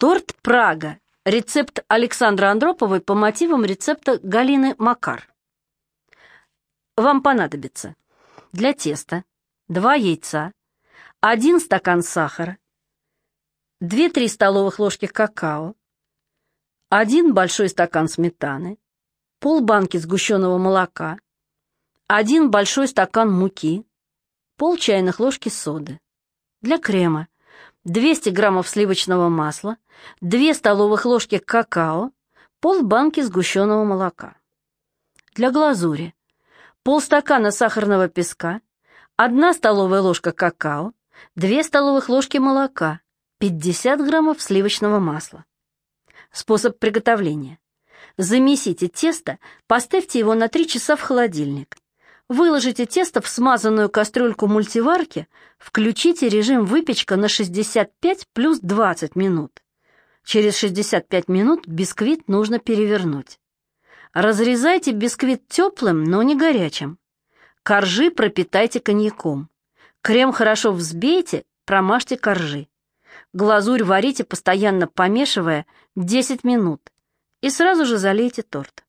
Торт «Прага». Рецепт Александра Андроповой по мотивам рецепта Галины Макар. Вам понадобится для теста 2 яйца, 1 стакан сахара, 2-3 столовых ложки какао, 1 большой стакан сметаны, полбанки сгущенного молока, 1 большой стакан муки, пол чайных ложки соды. Для крема 200 граммов сливочного масла, 2 столовых ложки какао, полбанки сгущенного молока. Для глазури полстакана сахарного песка, 1 столовая ложка какао, 2 столовых ложки молока, 50 граммов сливочного масла. Способ приготовления. Замесите тесто, поставьте его на 3 часа в холодильник. Выложите тесто в смазанную кастрюльку мультиварки, включите режим выпечка на 65 плюс 20 минут. Через 65 минут бисквит нужно перевернуть. Разрезайте бисквит теплым, но не горячим. Коржи пропитайте коньяком. Крем хорошо взбейте, промажьте коржи. Глазурь варите, постоянно помешивая, 10 минут. И сразу же залейте торт.